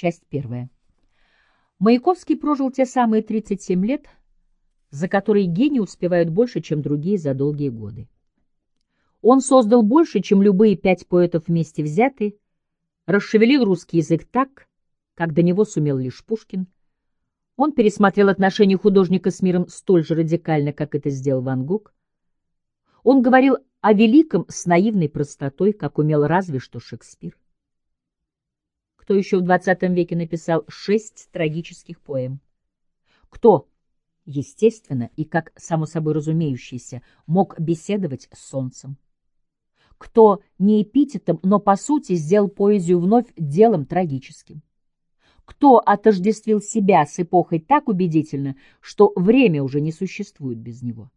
Часть первая. Маяковский прожил те самые 37 лет, за которые гении успевают больше, чем другие за долгие годы. Он создал больше, чем любые пять поэтов вместе взятые, расшевелил русский язык так, как до него сумел лишь Пушкин. Он пересмотрел отношения художника с миром столь же радикально, как это сделал Ван Гог. Он говорил о великом с наивной простотой, как умел разве что Шекспир. Кто еще в XX веке написал шесть трагических поэм? Кто, естественно, и как само собой разумеющийся, мог беседовать с солнцем? Кто не эпитетом, но по сути сделал поэзию вновь делом трагическим? Кто отождествил себя с эпохой так убедительно, что время уже не существует без него?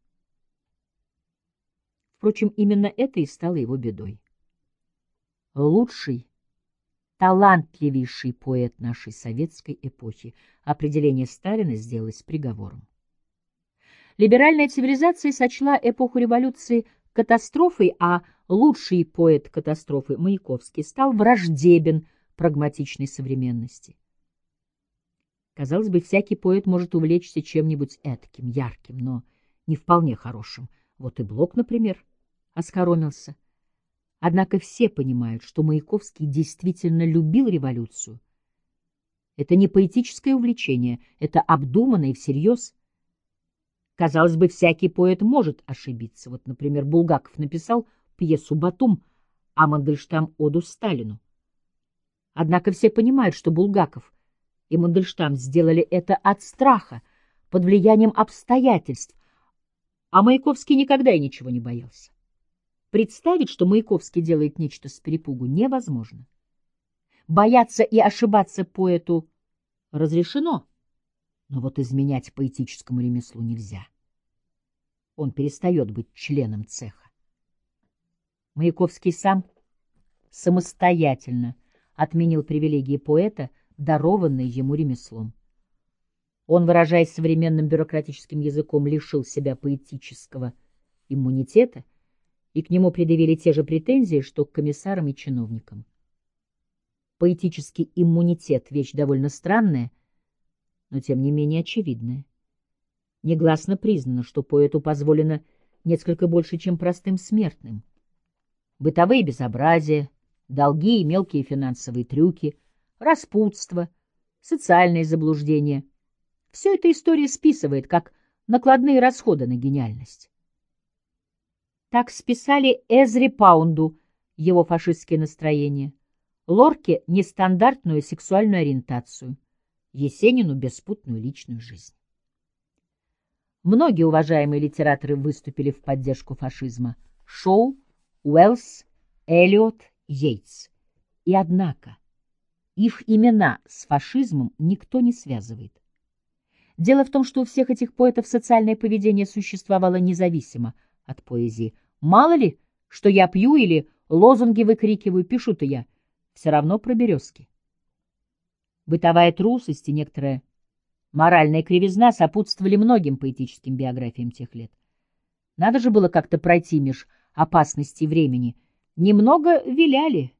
Впрочем, именно это и стало его бедой. Лучший, талантливейший поэт нашей советской эпохи. Определение Сталина сделалось приговором. Либеральная цивилизация сочла эпоху революции катастрофой, а лучший поэт катастрофы Маяковский стал враждебен прагматичной современности. Казалось бы, всякий поэт может увлечься чем-нибудь этким, ярким, но не вполне хорошим. Вот и Блок, например оскоромился. Однако все понимают, что Маяковский действительно любил революцию. Это не поэтическое увлечение, это обдуманно и всерьез. Казалось бы, всякий поэт может ошибиться. Вот, например, Булгаков написал пьесу «Батум», а Мандельштам — оду Сталину. Однако все понимают, что Булгаков и Мандельштам сделали это от страха, под влиянием обстоятельств, а Маяковский никогда и ничего не боялся. Представить, что Маяковский делает нечто с перепугу, невозможно. Бояться и ошибаться поэту разрешено, но вот изменять поэтическому ремеслу нельзя. Он перестает быть членом цеха. Маяковский сам самостоятельно отменил привилегии поэта, дарованные ему ремеслом. Он, выражаясь современным бюрократическим языком, лишил себя поэтического иммунитета и к нему предъявили те же претензии, что к комиссарам и чиновникам. Поэтический иммунитет — вещь довольно странная, но тем не менее очевидная. Негласно признано, что поэту позволено несколько больше, чем простым смертным. Бытовые безобразия, долги и мелкие финансовые трюки, распутство, социальные заблуждения — все это история списывает как накладные расходы на гениальность. Так списали Эзри Паунду его фашистские настроения, Лорке — нестандартную сексуальную ориентацию, Есенину — беспутную личную жизнь. Многие уважаемые литераторы выступили в поддержку фашизма. Шоу, Уэллс, Эллиот, Йейтс. И однако их имена с фашизмом никто не связывает. Дело в том, что у всех этих поэтов социальное поведение существовало независимо от поэзии. Мало ли, что я пью или лозунги выкрикиваю, пишу-то я. Все равно про березки. Бытовая трусость и некоторая моральная кривизна сопутствовали многим поэтическим биографиям тех лет. Надо же было как-то пройти меж опасностей времени. Немного виляли.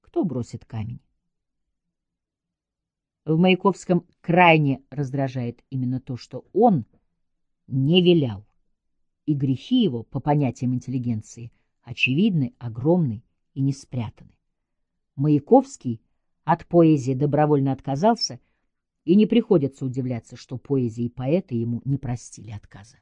Кто бросит камень? В Маяковском крайне раздражает именно то, что он не вилял и грехи его, по понятиям интеллигенции, очевидны, огромны и не спрятаны. Маяковский от поэзии добровольно отказался, и не приходится удивляться, что поэзии и поэты ему не простили отказа.